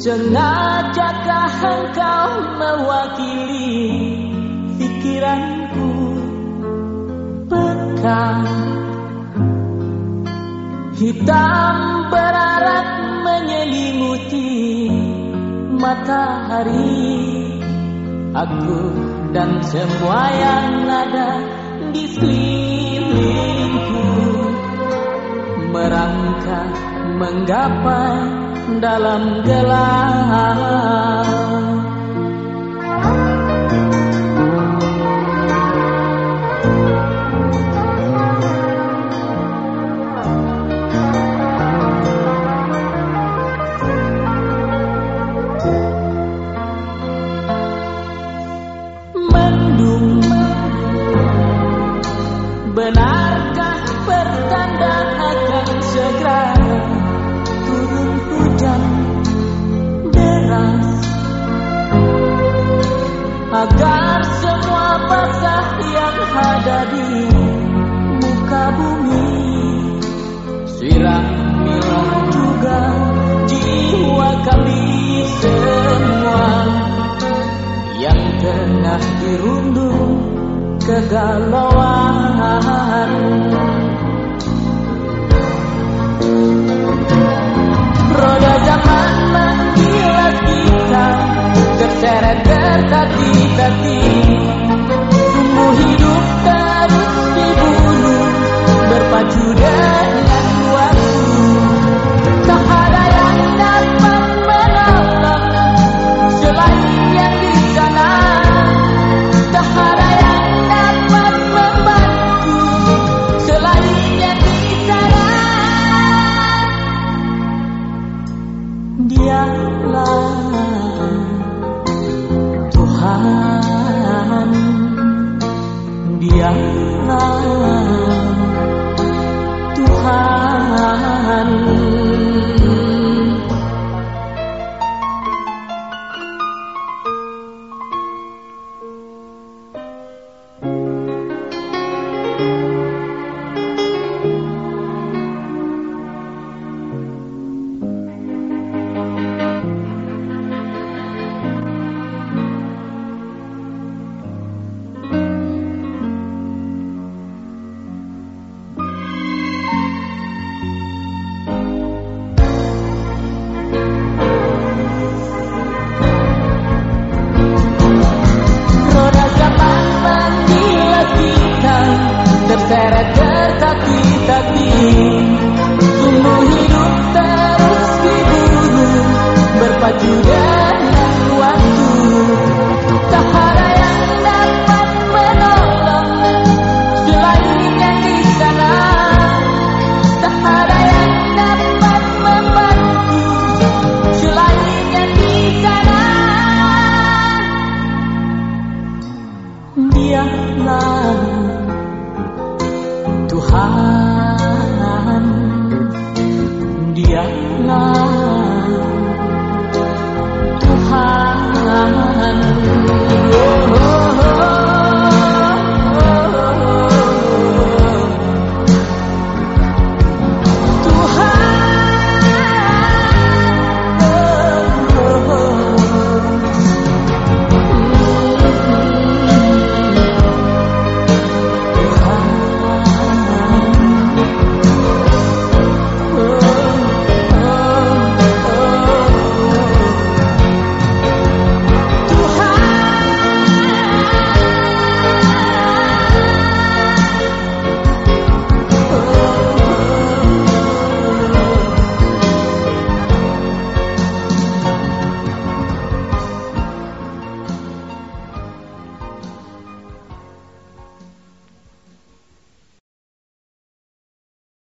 Sengajakah engkau mewakili pikiranku pekat Hitam berarak menyelimuti matahari. Aku dan semua yang ada di sekelilingku Merangkak menggapai dalam gelap yang ada di muka bumi Siramilah juga jiwa kami semua Yang tengah dirundung kegalauan. Tuhan Dialah yang lalu Tuhan.